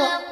Oh.